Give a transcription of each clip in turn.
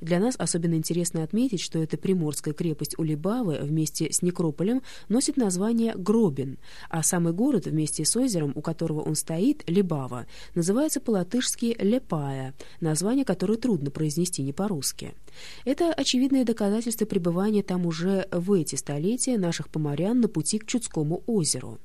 Для нас особенно интересно отметить, что эта приморская крепость Улибавы вместе с Некрополем носит название Гробин, а самый город вместе с озером, у которого он стоит, Либава, называется по-латышски Лепая, название которое трудно произнести не по-русски. Это очевидное доказательство пребывания там уже в эти столетия наших поморян на пути к Чудскому озеру.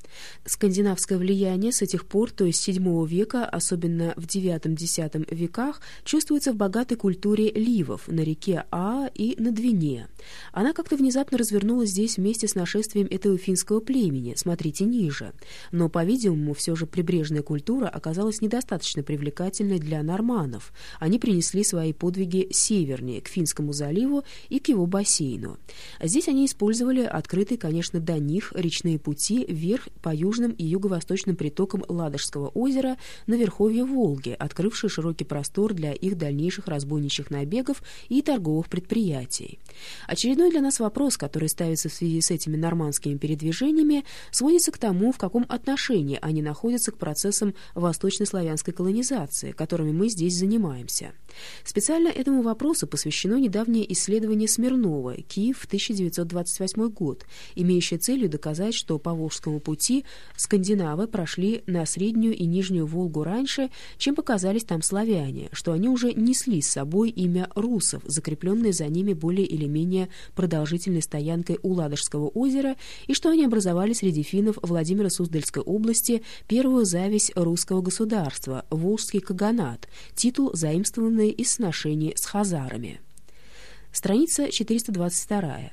Скандинавское влияние с этих пор, то есть VII века, особенно в IX-X веках, чувствуется в богатой культуре ливов на реке А и на Двине. Она как-то внезапно развернулась здесь вместе с нашествием этого финского племени, смотрите ниже. Но, по-видимому, все же прибрежная культура оказалась недостаточно привлекательной для норманов. Они принесли свои подвиги севернее, к Финскому заливу и к его бассейну. Здесь они использовали открытые, конечно, до них речные пути вверх по южным и юго-восточным притокам Ладожского озера на верховье Волги, открывшие широкий простор для их дальнейших разбойничьих набегов и торговых предприятий. Очередной для нас вопрос, который ставится в связи с этими нормандскими передвижениями, сводится к тому, в каком отношении они находятся к процессам восточнославянской колонизации, которыми мы здесь занимаемся. Специально этому вопросу посвящено недавнее исследование Смирнова «Киев, 1928 год», имеющее целью доказать, что по Волжскому пути скандинавы прошли на Среднюю и Нижнюю Волгу раньше, чем показались там славяне, что они уже несли с собой имя русов, закрепленное за ними более или менее продолжительной стоянкой у Ладожского озера, и что они образовали среди финнов Владимира Суздальской области первую зависть русского государства – Волжский каганат, титул, заимствованный из сношений с хазарами. Страница 422.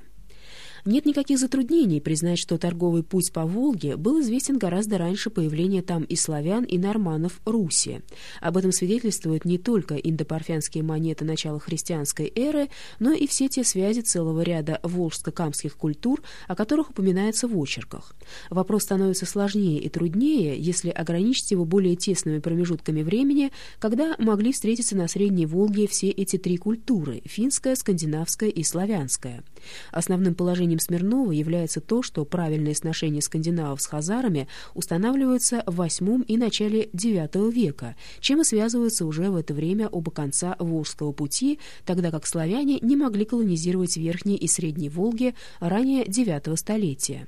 Нет никаких затруднений признать, что торговый путь по Волге был известен гораздо раньше появления там и славян, и норманов Руси. Об этом свидетельствуют не только индопарфянские монеты начала христианской эры, но и все те связи целого ряда волжско-камских культур, о которых упоминается в очерках. Вопрос становится сложнее и труднее, если ограничить его более тесными промежутками времени, когда могли встретиться на Средней Волге все эти три культуры – финская, скандинавская и славянская. Основным положением Смирнова является то, что правильные сношения скандинавов с хазарами устанавливаются в VIII и начале IX века, чем и связываются уже в это время оба конца Волжского пути, тогда как славяне не могли колонизировать Верхние и Средние Волги ранее IX столетия.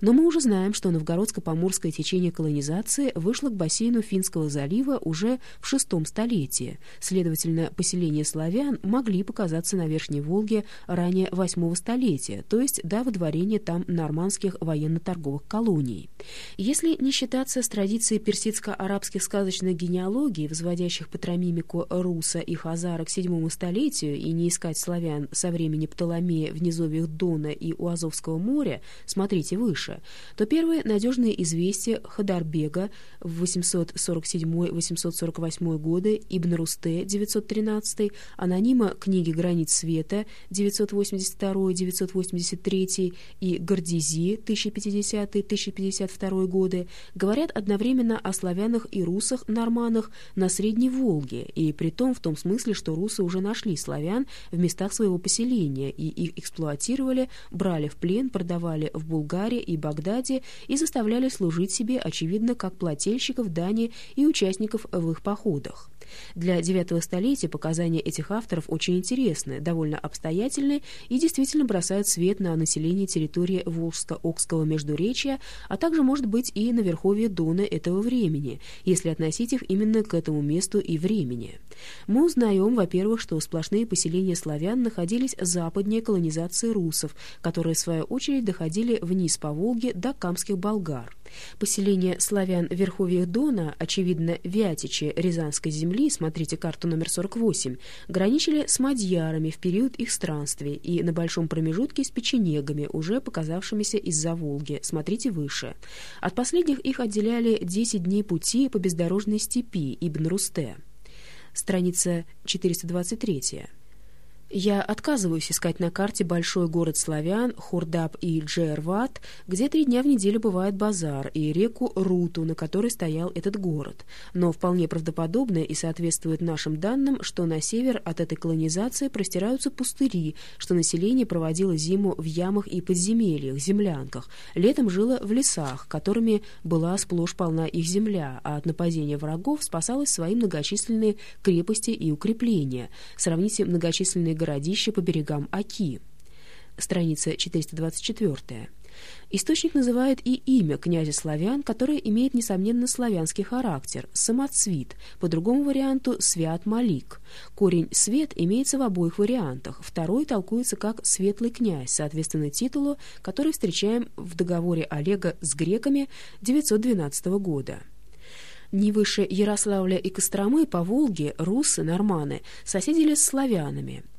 Но мы уже знаем, что новгородско-поморское течение колонизации вышло к бассейну Финского залива уже в VI столетии. Следовательно, поселения славян могли показаться на Верхней Волге ранее VIII столетия, то есть до выдворения там нормандских военно-торговых колоний. Если не считаться с традицией персидско-арабских сказочных генеалогий, возводящих патромимику Руса и Хазара к VII столетию, и не искать славян со времени Птоломея в низовьях Дона и у Азовского моря, смотрите выше, то первые надежные известия Хадарбега в 847-848 годы, Ибн Русте 913, анонима книги «Границ света» 982 983 и Гордизи 1050-1052 годы говорят одновременно о славянах и русах-норманах на Средней Волге, и при том в том смысле, что русы уже нашли славян в местах своего поселения и их эксплуатировали, брали в плен, продавали в Булгарии и Багдаде и заставляли служить себе, очевидно, как плательщиков дани и участников в их походах. Для девятого столетия показания этих авторов очень интересны, довольно обстоятельны и действительно бросают свет на население территории Волжско-Окского междуречия, а также, может быть, и на верховье Дона этого времени, если относить их именно к этому месту и времени. Мы узнаем, во-первых, что сплошные поселения славян находились западнее колонизации русов, которые, в свою очередь, доходили вниз по Волге до камских болгар. Поселения славян в верховьях Дона, очевидно, Вятичи Рязанской земли, смотрите карту номер 48, граничили с мадьярами в период их странствий и на большом промежутке с печенегами, уже показавшимися из-за Волги, смотрите выше. От последних их отделяли 10 дней пути по бездорожной степи Ибн Русте. Страница 423. Я отказываюсь искать на карте большой город славян, Хурдаб и Джерват, где три дня в неделю бывает базар, и реку Руту, на которой стоял этот город. Но вполне правдоподобно и соответствует нашим данным, что на север от этой колонизации простираются пустыри, что население проводило зиму в ямах и подземельях, землянках, летом жило в лесах, которыми была сплошь полна их земля, а от нападения врагов спасалась свои многочисленные крепости и укрепления. Сравните многочисленные городища по берегам Аки. Страница 424. Источник называет и имя князя славян, которое имеет, несомненно, славянский характер – самоцвит, по другому варианту – свят-малик. Корень «свет» имеется в обоих вариантах, второй толкуется как «светлый князь», соответственно титулу, который встречаем в договоре Олега с греками 912 года. Не выше Ярославля и Костромы по Волге русы, норманы, соседили с славянами –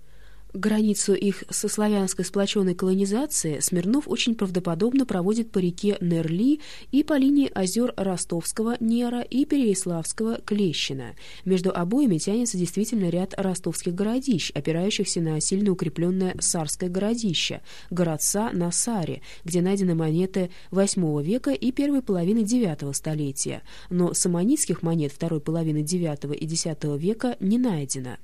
Границу их со славянской сплоченной колонизацией Смирнов очень правдоподобно проводит по реке Нерли и по линии озер Ростовского Нера и Переяславского Клещина. Между обоими тянется действительно ряд ростовских городищ, опирающихся на сильно укрепленное Сарское городище, городца на Саре, где найдены монеты VIII века и первой половины IX столетия, но самонитских монет второй половины IX и X века не найдено.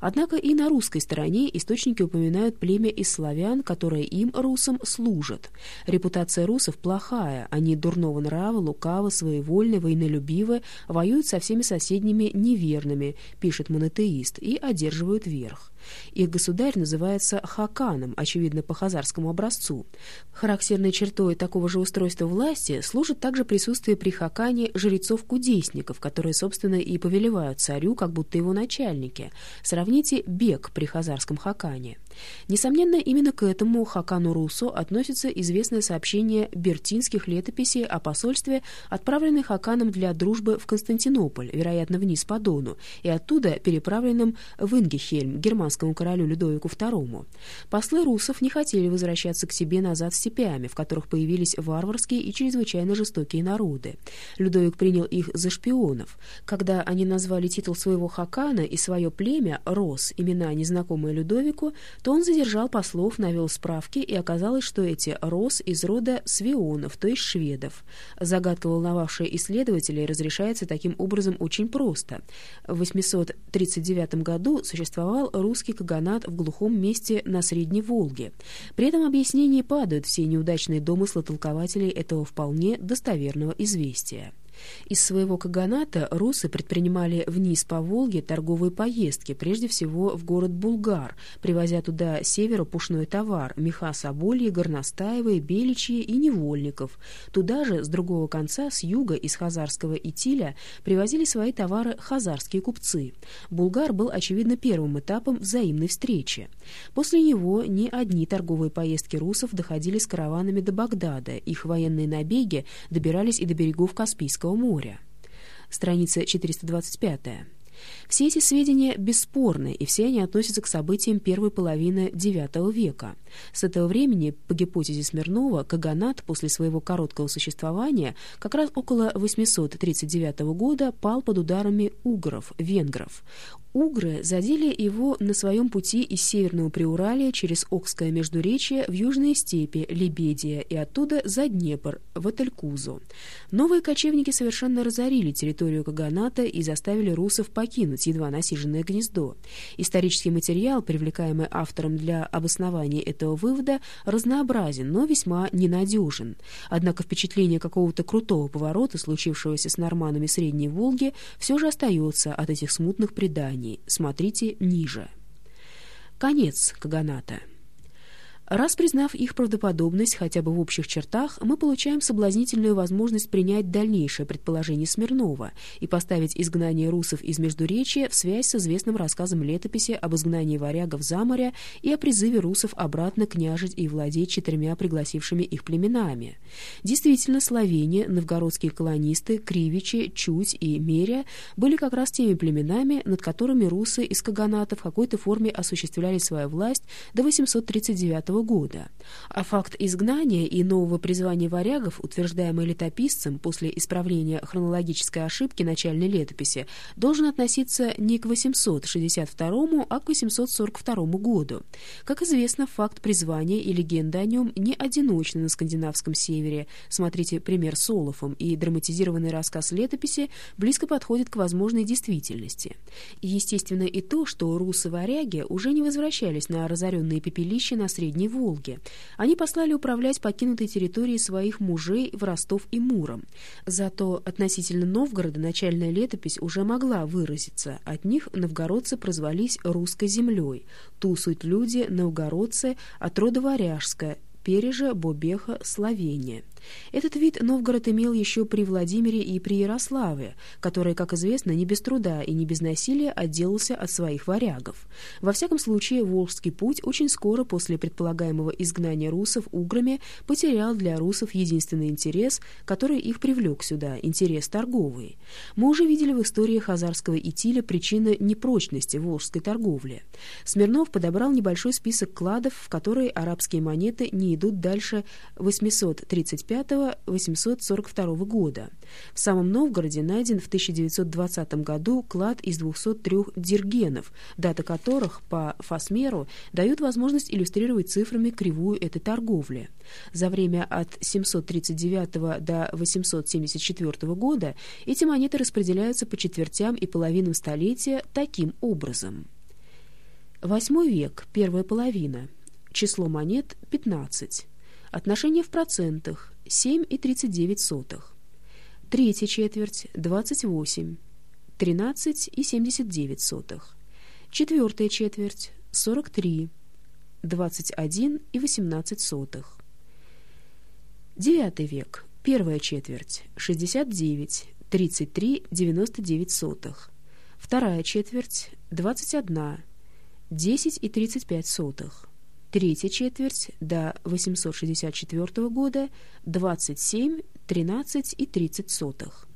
Однако и на русской стороне история источники упоминают племя из славян, которое им, русам, служит. Репутация русов плохая, они дурного нрава, лукавы, своевольны, войнолюбивы, воюют со всеми соседними неверными, пишет монотеист, и одерживают верх. Их государь называется Хаканом, очевидно, по хазарскому образцу. Характерной чертой такого же устройства власти служит также присутствие при Хакане жрецов-кудесников, которые, собственно, и повелевают царю, как будто его начальники. Сравните бег при хазарском Хакане. Несомненно, именно к этому Хакану Русу относится известное сообщение бертинских летописей о посольстве, отправленных Хаканом для дружбы в Константинополь, вероятно, вниз по Дону, и оттуда переправленным в Ингехельм, германскому королю Людовику II. Послы русов не хотели возвращаться к себе назад степями, в которых появились варварские и чрезвычайно жестокие народы. Людовик принял их за шпионов. Когда они назвали титул своего Хакана и свое племя Рос, имена незнакомые Людовику, то он задержал послов, навел справки, и оказалось, что эти рос из рода свионов, то есть шведов. Загадка, волновавшая исследователей, разрешается таким образом очень просто. В 839 году существовал русский каганат в глухом месте на Средней Волге. При этом объяснении падают все неудачные домыслы толкователей этого вполне достоверного известия. Из своего каганата русы предпринимали вниз по Волге торговые поездки, прежде всего в город Булгар, привозя туда с севера пушной товар, меха собольи, горностаевые, беличьи и невольников. Туда же, с другого конца, с юга, из Хазарского Итиля, привозили свои товары хазарские купцы. Булгар был, очевидно, первым этапом взаимной встречи. После него не одни торговые поездки русов доходили с караванами до Багдада, их военные набеги добирались и до берегов Каспийского моря. Страница 425. Все эти сведения бесспорны, и все они относятся к событиям первой половины IX века. С этого времени, по гипотезе Смирнова, Каганат после своего короткого существования как раз около 839 года пал под ударами угров, венгров. Угры задели его на своем пути из Северного Приуралия через Окское Междуречье в Южные степи, Лебедия и оттуда за Днепр, в Ателькузу. Новые кочевники совершенно разорили территорию Каганата и заставили русов покинуть едва насиженное гнездо. Исторический материал, привлекаемый автором для обоснования этого вывода, разнообразен, но весьма ненадежен. Однако впечатление какого-то крутого поворота, случившегося с норманами Средней Волги, все же остается от этих смутных преданий. Смотрите ниже. Конец Каганата. Раз признав их правдоподобность хотя бы в общих чертах, мы получаем соблазнительную возможность принять дальнейшее предположение Смирнова и поставить изгнание русов из Междуречия в связь с известным рассказом летописи об изгнании варягов за моря и о призыве русов обратно княжить и владеть четырьмя пригласившими их племенами. Действительно, словения, новгородские колонисты, кривичи, чуть и меря были как раз теми племенами, над которыми русы из Каганата в какой-то форме осуществляли свою власть до 839 года года, а факт изгнания и нового призвания варягов, утверждаемый летописцем после исправления хронологической ошибки начальной летописи, должен относиться не к 862, а к 842 году. Как известно, факт призвания и легенда о нем не одиночны на скандинавском севере. Смотрите пример с и драматизированный рассказ летописи близко подходит к возможной действительности. Естественно и то, что русы-варяги уже не возвращались на разоренные пепелища на Средней Волге. Они послали управлять покинутой территорией своих мужей в Ростов и Муром. Зато относительно Новгорода начальная летопись уже могла выразиться. От них новгородцы прозвались «русской землей». Ту суть люди, новгородцы, от рода варяжская, переже Бобеха Словения. Этот вид Новгород имел еще при Владимире и при Ярославе, который, как известно, не без труда и не без насилия отделался от своих варягов. Во всяком случае, Волжский путь очень скоро после предполагаемого изгнания русов уграми потерял для русов единственный интерес, который их привлек сюда – интерес торговый. Мы уже видели в истории Хазарского Итиля причины непрочности волжской торговли. Смирнов подобрал небольшой список кладов, в которые арабские монеты не идут дальше 835 842 года. В самом Новгороде найден в 1920 году клад из 203 диргенов, дата которых по Фасмеру дают возможность иллюстрировать цифрами кривую этой торговли. За время от 739 до 874 года эти монеты распределяются по четвертям и половинам столетия таким образом. Восьмой век, первая половина. Число монет – 15. Отношение в процентах 7,39. Третья четверть – 28. 13,79. Четвертая четверть – 43. 21,18. Девятый век. Первая четверть – 69. 33,99. Вторая четверть – 21. 10,35 третья четверть до 864 года 27, 13 и 30 сотых.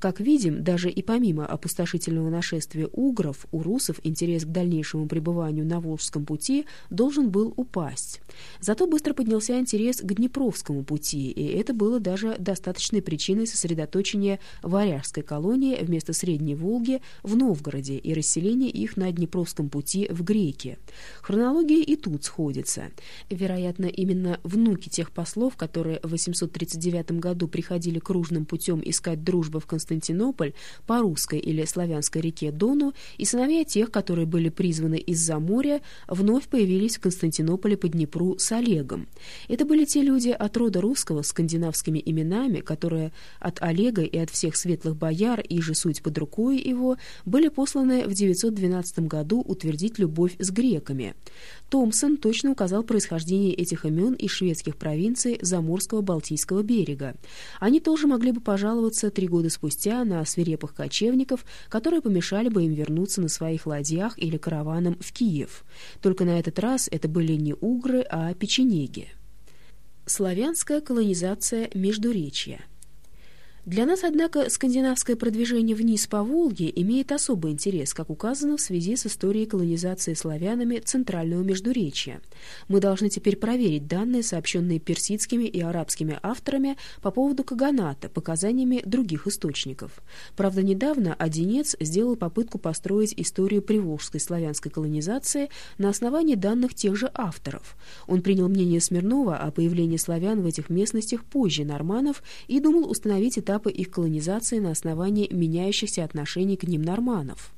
Как видим, даже и помимо опустошительного нашествия угров, у русов интерес к дальнейшему пребыванию на Волжском пути должен был упасть. Зато быстро поднялся интерес к Днепровскому пути, и это было даже достаточной причиной сосредоточения варяжской колонии вместо Средней Волги в Новгороде и расселения их на Днепровском пути в Греки. Хронология и тут сходится. Вероятно, именно внуки тех послов, которые в 839 году приходили кружным путем искать дружбы в Константинополе, Константинополь по русской или славянской реке Дону, и сыновья тех, которые были призваны из-за моря, вновь появились в Константинополе по Днепру с Олегом. Это были те люди от рода русского с скандинавскими именами, которые от Олега и от всех светлых бояр, и же суть под рукой его, были посланы в 912 году утвердить любовь с греками. Томпсон точно указал происхождение этих имен из шведских провинций Заморского Балтийского берега. Они тоже могли бы пожаловаться три года спустя спустя на свирепых кочевников, которые помешали бы им вернуться на своих ладьях или караваном в Киев. Только на этот раз это были не угры, а печенеги. Славянская колонизация Междуречья для нас, однако, скандинавское продвижение вниз по Волге имеет особый интерес, как указано в связи с историей колонизации славянами Центрального Междуречья. Мы должны теперь проверить данные, сообщенные персидскими и арабскими авторами по поводу Каганата, показаниями других источников. Правда, недавно Одинец сделал попытку построить историю приволжской славянской колонизации на основании данных тех же авторов. Он принял мнение Смирнова о появлении славян в этих местностях позже норманов и думал установить этап этапы их колонизации на основании меняющихся отношений к ним норманов.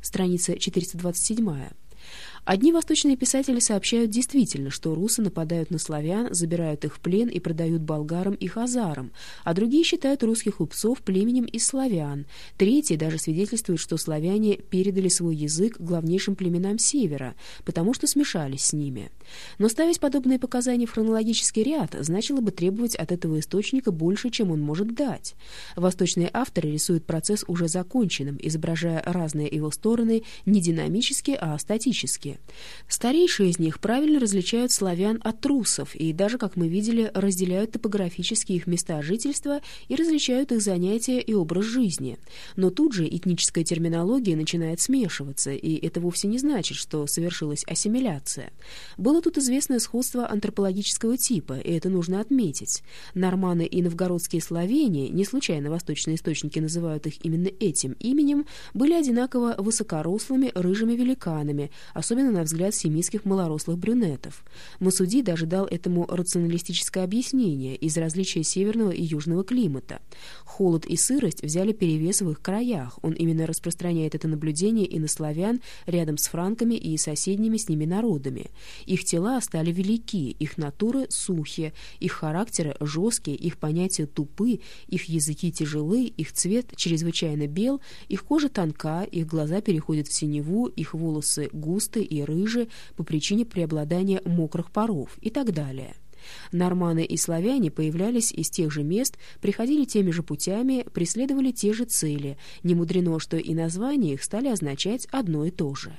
Страница 427. Одни восточные писатели сообщают действительно, что русы нападают на славян, забирают их в плен и продают болгарам и хазарам, а другие считают русских купцов племенем из славян. Третьи даже свидетельствуют, что славяне передали свой язык главнейшим племенам севера, потому что смешались с ними. Но ставить подобные показания в хронологический ряд значило бы требовать от этого источника больше, чем он может дать. Восточные авторы рисуют процесс уже законченным, изображая разные его стороны не динамически, а статически. Старейшие из них правильно различают славян от трусов и даже, как мы видели, разделяют топографически их места жительства и различают их занятия и образ жизни. Но тут же этническая терминология начинает смешиваться, и это вовсе не значит, что совершилась ассимиляция. Было тут известное сходство антропологического типа, и это нужно отметить. Норманы и новгородские словени, не случайно восточные источники называют их именно этим именем, были одинаково высокорослыми рыжими великанами, особенно особенно на взгляд семитских малорослых брюнетов. Масуди даже дал этому рационалистическое объяснение из различия северного и южного климата. Холод и сырость взяли перевес в их краях. Он именно распространяет это наблюдение и на славян рядом с франками и соседними с ними народами. Их тела стали велики, их натуры сухие, их характеры жесткие, их понятия тупы, их языки тяжелы, их цвет чрезвычайно бел, их кожа тонка, их глаза переходят в синеву, их волосы густы и рыжие по причине преобладания мокрых паров и так далее. Норманы и славяне появлялись из тех же мест, приходили теми же путями, преследовали те же цели. Не мудрено, что и названия их стали означать одно и то же.